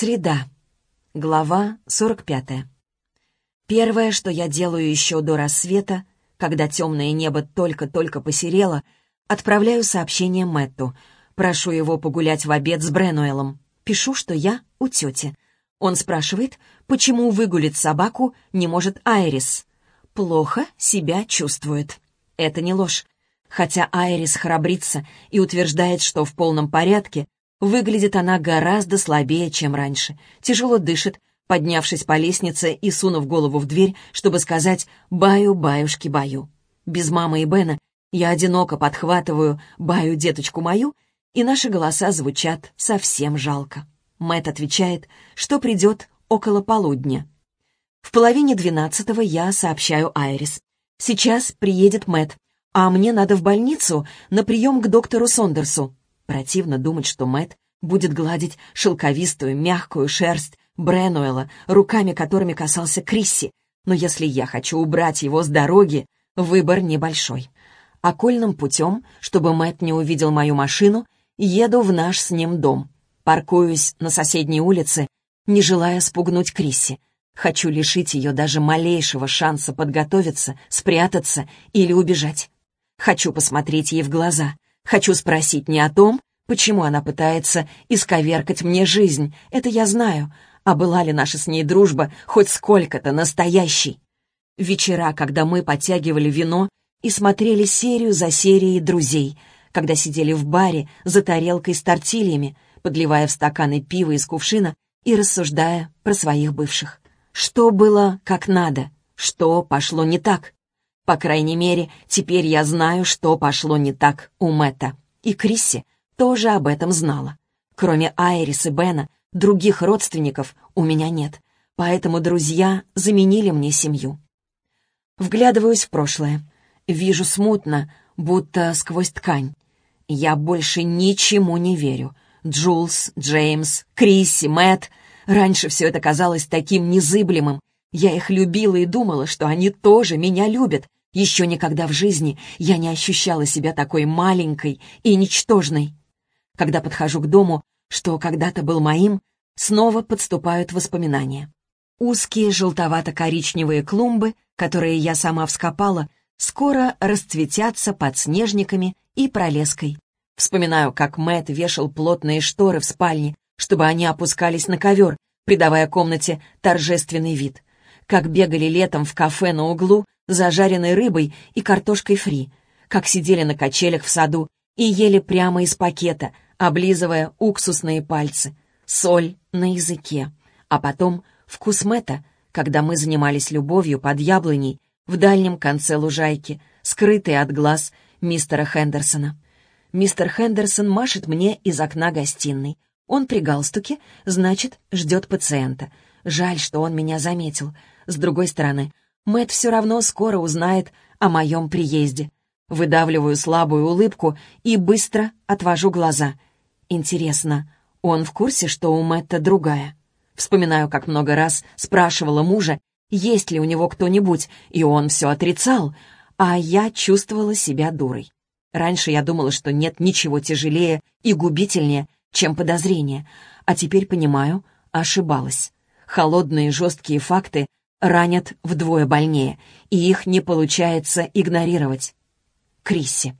Среда. Глава 45. Первое, что я делаю еще до рассвета, когда темное небо только-только посерело, отправляю сообщение Мэтту. Прошу его погулять в обед с Бренуэлом. Пишу, что я у тети. Он спрашивает, почему выгулить собаку не может Айрис. Плохо себя чувствует. Это не ложь. Хотя Айрис храбрится и утверждает, что в полном порядке, Выглядит она гораздо слабее, чем раньше. Тяжело дышит, поднявшись по лестнице и сунув голову в дверь, чтобы сказать «баю, баюшки, баю». Без мамы и Бена я одиноко подхватываю «баю, деточку мою», и наши голоса звучат совсем жалко. Мэт отвечает, что придет около полудня. В половине двенадцатого я сообщаю Айрис. Сейчас приедет Мэт, а мне надо в больницу на прием к доктору Сондерсу. Противно думать, что Мэт будет гладить шелковистую, мягкую шерсть Бренуэла, руками которыми касался Крисси. Но если я хочу убрать его с дороги, выбор небольшой. Окольным путем, чтобы Мэт не увидел мою машину, еду в наш с ним дом. Паркуюсь на соседней улице, не желая спугнуть Крисси. Хочу лишить ее даже малейшего шанса подготовиться, спрятаться или убежать. Хочу посмотреть ей в глаза, Хочу спросить не о том, почему она пытается исковеркать мне жизнь, это я знаю, а была ли наша с ней дружба хоть сколько-то настоящей. Вечера, когда мы подтягивали вино и смотрели серию за серией «Друзей», когда сидели в баре за тарелкой с тортильями, подливая в стаканы пива из кувшина и рассуждая про своих бывших. Что было как надо, что пошло не так. По крайней мере, теперь я знаю, что пошло не так у Мэтта. И Крисси тоже об этом знала. Кроме Айрис и Бена, других родственников у меня нет, поэтому друзья заменили мне семью. Вглядываюсь в прошлое. Вижу смутно, будто сквозь ткань. Я больше ничему не верю. Джулс, Джеймс, Крисси, Мэтт. Раньше все это казалось таким незыблемым. Я их любила и думала, что они тоже меня любят, еще никогда в жизни я не ощущала себя такой маленькой и ничтожной. Когда подхожу к дому, что когда-то был моим, снова подступают воспоминания. Узкие желтовато-коричневые клумбы, которые я сама вскопала, скоро расцветятся подснежниками и пролеской. Вспоминаю, как Мэт вешал плотные шторы в спальне, чтобы они опускались на ковер, придавая комнате торжественный вид. Как бегали летом в кафе на углу зажаренной рыбой и картошкой фри, как сидели на качелях в саду и ели прямо из пакета, облизывая уксусные пальцы, соль на языке. А потом вкус мета, когда мы занимались любовью под яблоней в дальнем конце лужайки, скрытой от глаз мистера Хендерсона. Мистер Хендерсон машет мне из окна гостиной. Он при галстуке, значит, ждет пациента. Жаль, что он меня заметил. С другой стороны, Мэт все равно скоро узнает о моем приезде. Выдавливаю слабую улыбку и быстро отвожу глаза. Интересно, он в курсе, что у Мэтта другая? Вспоминаю, как много раз спрашивала мужа, есть ли у него кто-нибудь, и он все отрицал, а я чувствовала себя дурой. Раньше я думала, что нет ничего тяжелее и губительнее, чем подозрение, а теперь понимаю, ошибалась. Холодные жесткие факты ранят вдвое больнее, и их не получается игнорировать. Крисси.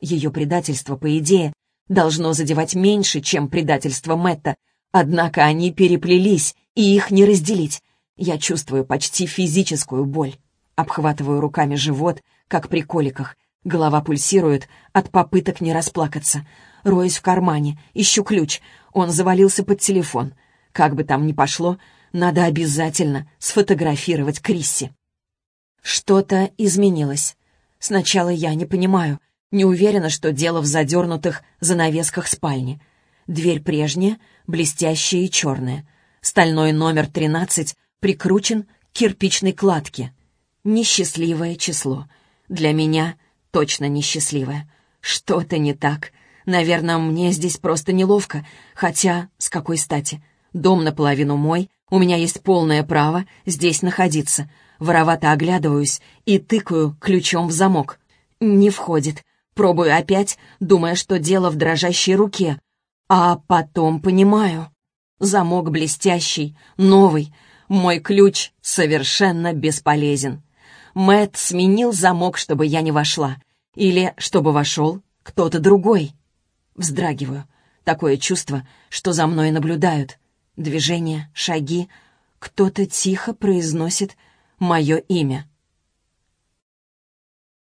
Ее предательство, по идее, должно задевать меньше, чем предательство Мэтта, однако они переплелись, и их не разделить. Я чувствую почти физическую боль. Обхватываю руками живот, как при коликах. Голова пульсирует от попыток не расплакаться. Роюсь в кармане, ищу ключ. Он завалился под телефон. Как бы там ни пошло, надо обязательно сфотографировать Крисси. Что-то изменилось. Сначала я не понимаю, не уверена, что дело в задернутых занавесках спальни. Дверь прежняя, блестящая и черная. Стальной номер 13 прикручен к кирпичной кладке. Несчастливое число. Для меня точно несчастливое. Что-то не так. Наверное, мне здесь просто неловко, хотя с какой стати? Дом наполовину мой, у меня есть полное право здесь находиться. Воровато оглядываюсь и тыкаю ключом в замок. Не входит. Пробую опять, думая, что дело в дрожащей руке. А потом понимаю. Замок блестящий, новый. Мой ключ совершенно бесполезен. Мэт сменил замок, чтобы я не вошла. Или чтобы вошел кто-то другой. Вздрагиваю. Такое чувство, что за мной наблюдают. Движения, шаги. Кто-то тихо произносит мое имя.